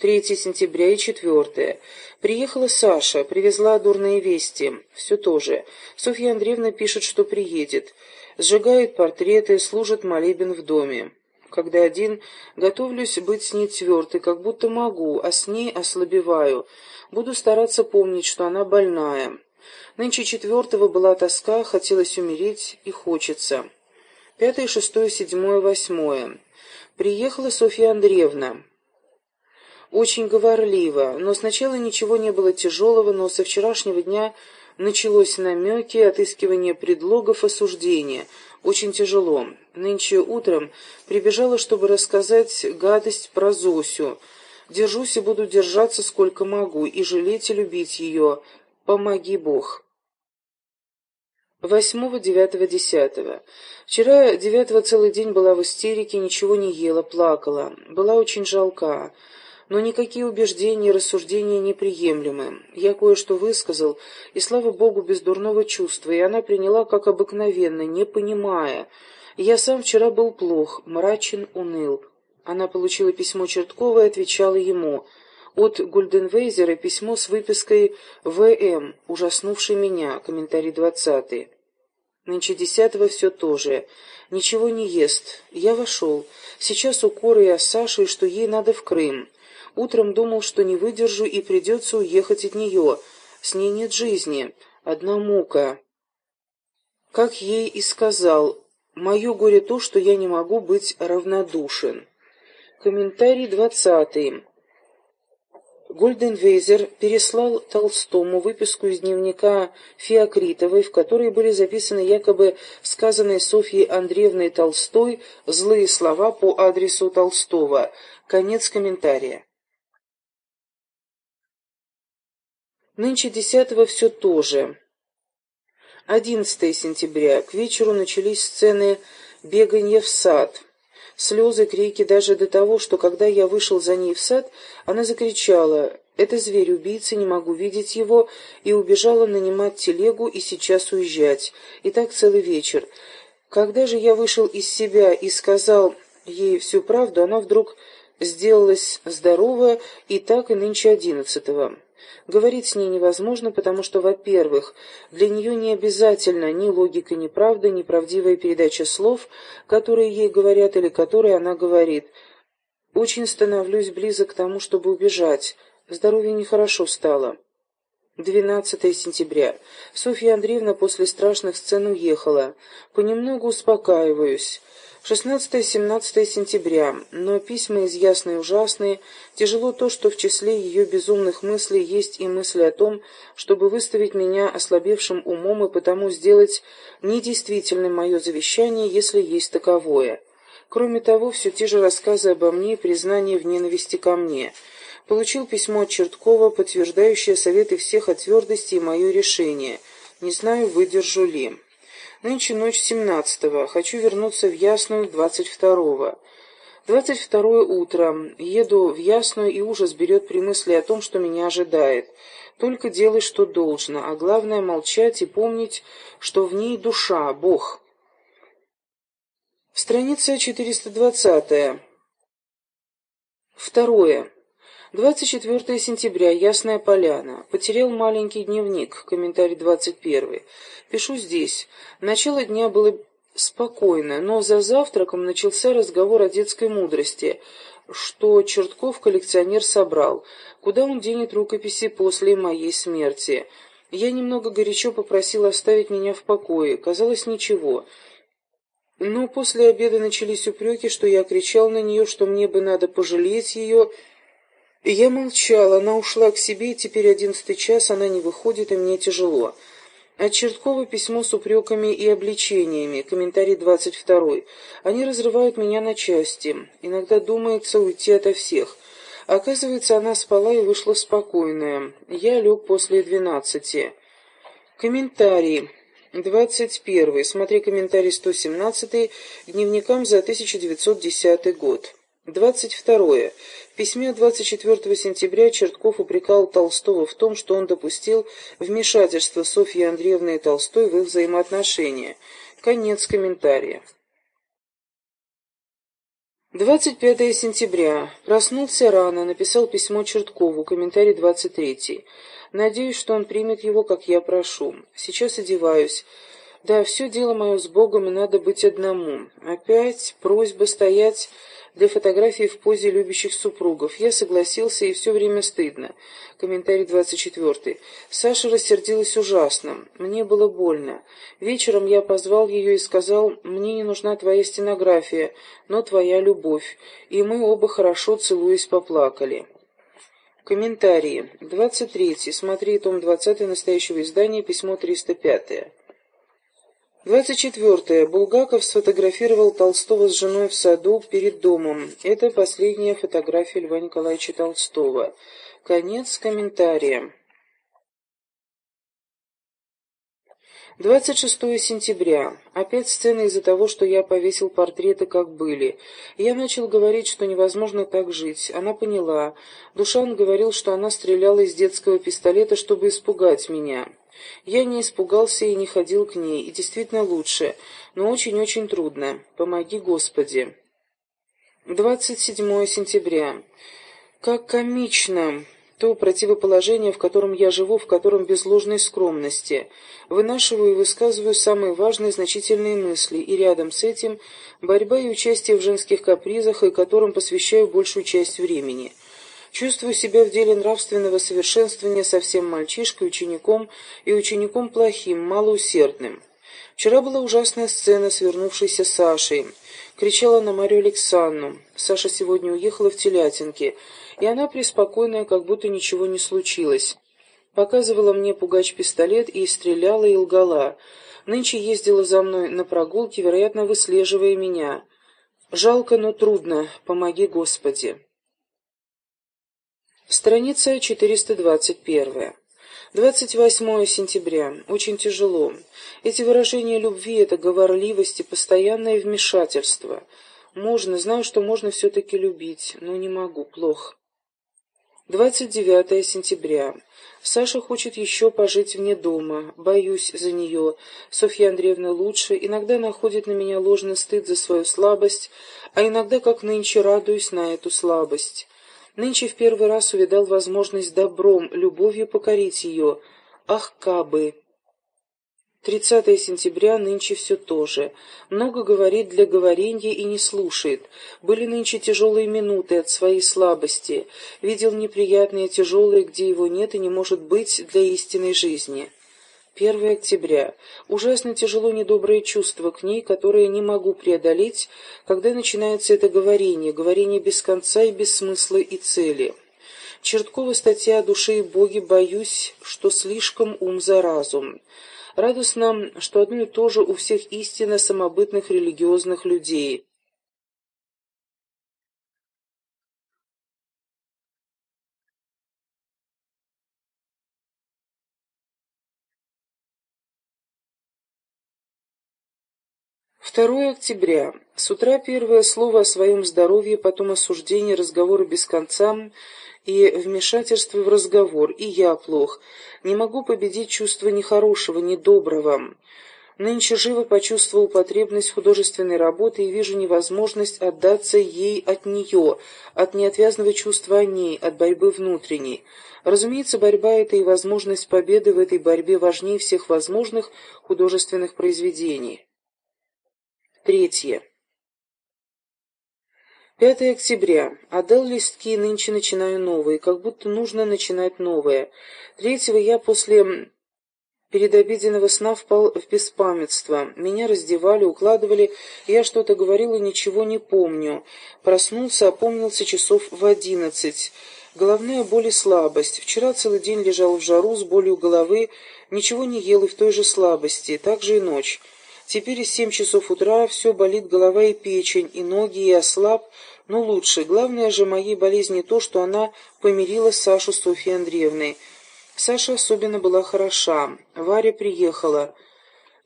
3 сентября и 4. Приехала Саша, привезла дурные вести. Все то же. Софья Андреевна пишет, что приедет. Сжигает портреты, служит молебен в доме. Когда один, готовлюсь быть с ней твердой, как будто могу, а с ней ослабеваю. Буду стараться помнить, что она больная. Нынче четвертого была тоска, хотелось умереть и хочется. Пятое, шестое, седьмое, восьмое. Приехала Софья Андреевна. Очень говорливо, но сначала ничего не было тяжелого, но со вчерашнего дня началось намеки, отыскивание предлогов осуждения. Очень тяжело. Нынче утром прибежала, чтобы рассказать гадость про Зосю. Держусь и буду держаться сколько могу, и жалеть и любить ее. Помоги Бог. Восьмого, девятого, десятого. Вчера девятого целый день была в истерике, ничего не ела, плакала. Была очень жалка но никакие убеждения и рассуждения неприемлемы. Я кое-что высказал, и, слава Богу, без дурного чувства, и она приняла как обыкновенно, не понимая. Я сам вчера был плох, мрачен, уныл. Она получила письмо Черткова и отвечала ему. От Гульденвейзера письмо с выпиской «ВМ», ужаснувший меня, комментарий двадцатый. Нынче десятого все то же. Ничего не ест. Я вошел. Сейчас укоры я Саше, что ей надо в Крым. Утром думал, что не выдержу и придется уехать от нее. С ней нет жизни, одна мука. Как ей и сказал, мое горе то, что я не могу быть равнодушен. Комментарий двадцатый. Гольденвейзер переслал Толстому выписку из дневника Феокритовой, в которой были записаны якобы сказанные Софьей Андреевной Толстой злые слова по адресу Толстого. Конец комментария. Нынче десятого все то же. 11 сентября. К вечеру начались сцены бегания в сад. Слезы, крики даже до того, что когда я вышел за ней в сад, она закричала «Это зверь-убийца, не могу видеть его», и убежала нанимать телегу и сейчас уезжать. И так целый вечер. Когда же я вышел из себя и сказал ей всю правду, она вдруг сделалась здоровая, и так и нынче одиннадцатого. Говорить с ней невозможно, потому что, во-первых, для нее не обязательно ни логика, ни правда, ни правдивая передача слов, которые ей говорят или которые она говорит. Очень становлюсь близок к тому, чтобы убежать. Здоровье нехорошо стало. 12 сентября. Софья Андреевна после страшных сцен уехала. Понемногу успокаиваюсь. 16-17 сентября. Но письма из ясные ужасные. Тяжело то, что в числе ее безумных мыслей есть и мысли о том, чтобы выставить меня ослабевшим умом и потому сделать недействительным мое завещание, если есть таковое. Кроме того, все те же рассказы обо мне и признание в ненависти ко мне. Получил письмо от Черткова, подтверждающее советы всех о твердости и мое решение. Не знаю, выдержу ли. Нынче ночь семнадцатого. Хочу вернуться в Ясную двадцать второго. Двадцать второе утро. Еду в Ясную, и ужас берет при мысли о том, что меня ожидает. Только делай, что должно, а главное молчать и помнить, что в ней душа, Бог. Страница 420. Второе. 24 сентября. Ясная поляна. Потерял маленький дневник. Комментарий 21. Пишу здесь. Начало дня было спокойно, но за завтраком начался разговор о детской мудрости, что Чертков коллекционер собрал. Куда он денет рукописи после моей смерти? Я немного горячо попросил оставить меня в покое. Казалось, ничего. Но после обеда начались упреки, что я кричал на нее, что мне бы надо пожалеть ее, я молчал, она ушла к себе, и теперь одиннадцатый час, она не выходит, и мне тяжело. От Черткова письмо с упреками и обличениями, комментарий двадцать второй. Они разрывают меня на части. Иногда думается уйти ото всех. Оказывается, она спала и вышла спокойная. Я лег после двенадцати. Комментарий. Двадцать первый. Смотри комментарий сто семнадцатый дневникам за 1910 год. Двадцать второе. В письме 24 сентября Чертков упрекал Толстого в том, что он допустил вмешательство Софьи Андреевны и Толстой в их взаимоотношения. Конец комментария. 25 сентября. Проснулся рано, написал письмо Черткову, комментарий 23. Надеюсь, что он примет его, как я прошу. Сейчас одеваюсь. Да, все дело мое с Богом, и надо быть одному. Опять просьба стоять для фотографии в позе любящих супругов. Я согласился, и все время стыдно. Комментарий 24. Саша рассердилась ужасно. Мне было больно. Вечером я позвал ее и сказал, мне не нужна твоя стенография, но твоя любовь. И мы оба хорошо целуясь поплакали. Комментарии. 23. Смотри том 20 настоящего издания, письмо 305. 24. Булгаков сфотографировал Толстого с женой в саду перед домом. Это последняя фотография Льва Николаевича Толстого. Конец комментария. 26 сентября. Опять сцена из-за того, что я повесил портреты, как были. Я начал говорить, что невозможно так жить. Она поняла. Душан говорил, что она стреляла из детского пистолета, чтобы испугать меня. Я не испугался и не ходил к ней, и действительно лучше, но очень-очень трудно. Помоги, Господи. 27 сентября. Как комично то противоположение, в котором я живу, в котором без ложной скромности. Вынашиваю и высказываю самые важные значительные мысли, и рядом с этим борьба и участие в женских капризах, и которым посвящаю большую часть времени. Чувствую себя в деле нравственного совершенствования совсем мальчишкой, учеником и учеником плохим, малоусердным. Вчера была ужасная сцена с вернувшейся Сашей. Кричала на Марию Александру. Саша сегодня уехала в Телятинки и она преспокойная, как будто ничего не случилось. Показывала мне пугач-пистолет и стреляла и лгала. Нынче ездила за мной на прогулке, вероятно, выслеживая меня. Жалко, но трудно. Помоги, Господи. Страница 421. 28 сентября. Очень тяжело. Эти выражения любви, это говорливость и постоянное вмешательство. Можно, знаю, что можно все-таки любить, но не могу, плохо. 29 сентября. Саша хочет еще пожить вне дома. Боюсь за нее. Софья Андреевна лучше. Иногда находит на меня ложный стыд за свою слабость, а иногда, как нынче, радуюсь на эту слабость. Нынче в первый раз увидал возможность добром, любовью покорить ее. Ах, кабы! 30 сентября нынче все то же. Много говорит для говоренья и не слушает. Были нынче тяжелые минуты от своей слабости. Видел неприятные тяжелые, где его нет и не может быть для истинной жизни. 1 октября. Ужасно тяжело недоброе чувство к ней, которое не могу преодолеть, когда начинается это говорение, говорение без конца и без смысла и цели. Черткова статья о душе и Боге «Боюсь, что слишком ум за разум». Радостно, что одно и то же у всех истинно самобытных религиозных людей. Второе октября. С утра первое слово о своем здоровье, потом осуждение, разговоры без конца и вмешательство в разговор, и я плох. Не могу победить чувство нехорошего, недоброго. Нынче живо почувствовал потребность художественной работы и вижу невозможность отдаться ей от нее, от неотвязного чувства о ней, от борьбы внутренней. Разумеется, борьба эта и возможность победы в этой борьбе важнее всех возможных художественных произведений. Третье. 5 октября. Отдал листки, нынче начинаю новые, как будто нужно начинать новое. Третьего я после передобеденного сна впал в беспамятство. Меня раздевали, укладывали, я что-то говорил и ничего не помню. Проснулся, опомнился часов в одиннадцать. Головная боль и слабость. Вчера целый день лежал в жару с болью головы, ничего не ел и в той же слабости, так же и ночь. Теперь из семь часов утра все болит голова и печень, и ноги, и ослаб, но лучше. Главное же моей болезни то, что она помирила Сашу с Софьей Андреевной. Саша особенно была хороша. Варя приехала.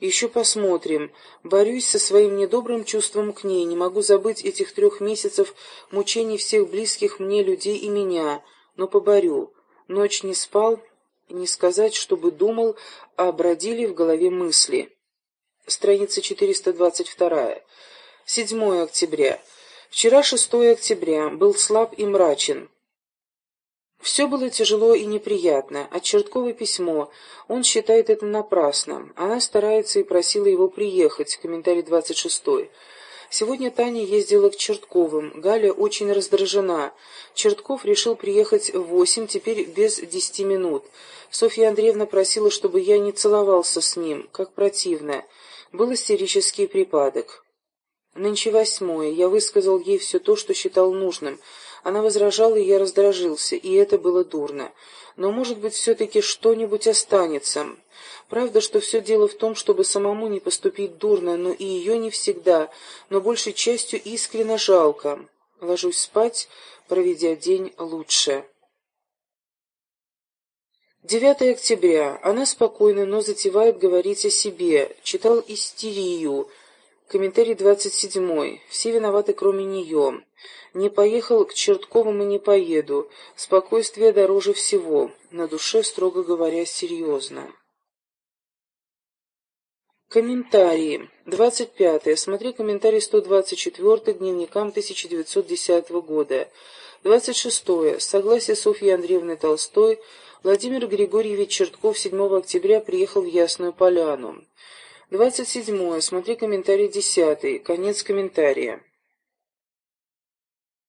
Еще посмотрим. Борюсь со своим недобрым чувством к ней. Не могу забыть этих трех месяцев мучений всех близких мне людей и меня. Но поборю. Ночь не спал, не сказать, чтобы думал, а бродили в голове мысли страница 422. 7 октября. Вчера, 6 октября, был слаб и мрачен. Все было тяжело и неприятно. От Черткова письмо. Он считает это напрасно. Она старается и просила его приехать. Комментарий 26. Сегодня Таня ездила к Чертковым. Галя очень раздражена. Чертков решил приехать в восемь, теперь без десяти минут. Софья Андреевна просила, чтобы я не целовался с ним. Как противно. Был истерический припадок. Нынче восьмое. Я высказал ей все то, что считал нужным. Она возражала, и я раздражился, и это было дурно. Но, может быть, все-таки что-нибудь останется. Правда, что все дело в том, чтобы самому не поступить дурно, но и ее не всегда, но большей частью искренне жалко. Ложусь спать, проведя день лучше. 9 октября. Она спокойна, но затевает говорить о себе. Читал «Истерию». Комментарий 27. Все виноваты, кроме нее. Не поехал к Чертковым и не поеду. Спокойствие дороже всего. На душе, строго говоря, серьезно. Комментарии. 25. Смотри комментарий 124 к дневникам 1910 года. 26. Согласие Софьи Андреевны Толстой, Владимир Григорьевич Чертков 7 октября приехал в Ясную Поляну. 27. Смотри комментарий 10. Конец комментария.